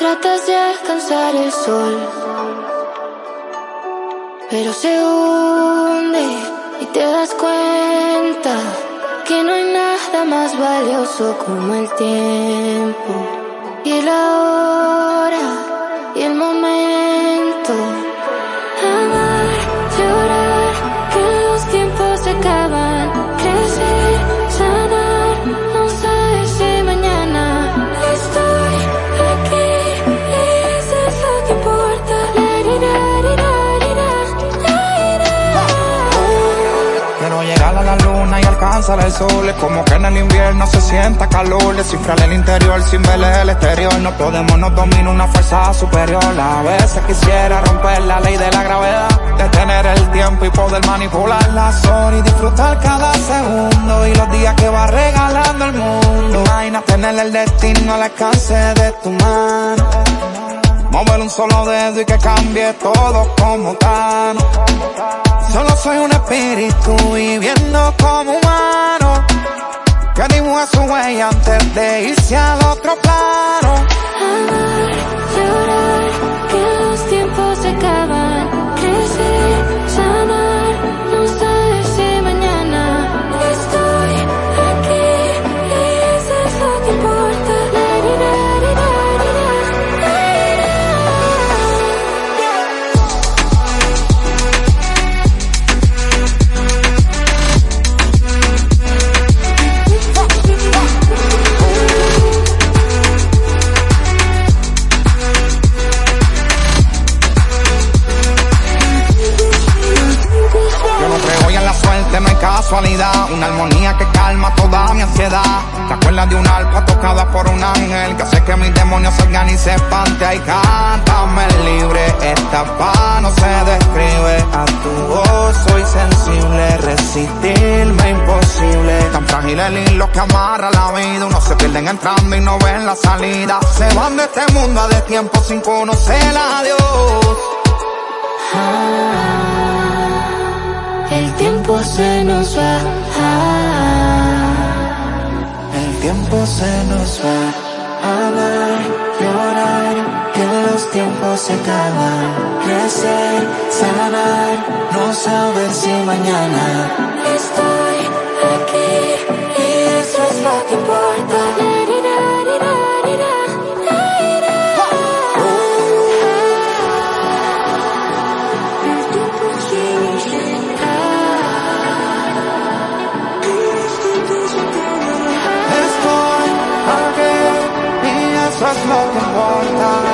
Tratas de alcanzar el sol, pero se hunde y te das cuenta que no hay nada más valioso como el tiempo luna y alcanzar el sol. Es como que en el invierno se sienta calor. Descifrar el interior sin ver el exterior. No podemos, nos domina una fuerza superior. A veces quisiera romper la ley de la gravedad. Detener el tiempo y poder manipular las horas y disfrutar cada segundo. Y los días que va regalando el mundo. Imagina tener el destino al alcance de tu mano. Mover un solo dedo y que cambie todo como tan. Solo soy un espíritu viviendo como humano. Que dibuja su huella antes de irse al otro plano. Una armonía que calma toda mi ansiedad. ¿Te acuerdas de un alpa tocada por un ángel? Que hace que mis demonios salgan y se espante. Ay, cántame libre. Esta paz no se describe. A tu voz soy sensible. Resistirme imposible. Tan frágil el hilo que amarra la vida. Unos se pierden entrando y no ven la salida. Se van de este mundo a de tiempo sin conocer a Dios. Tiempo se nos va. El tiempo se nos va. Amar, llorar, que los tiempos se acaban. Crecer, sanar, no saber si mañana Estoy aquí y eso es lo que. más no importa.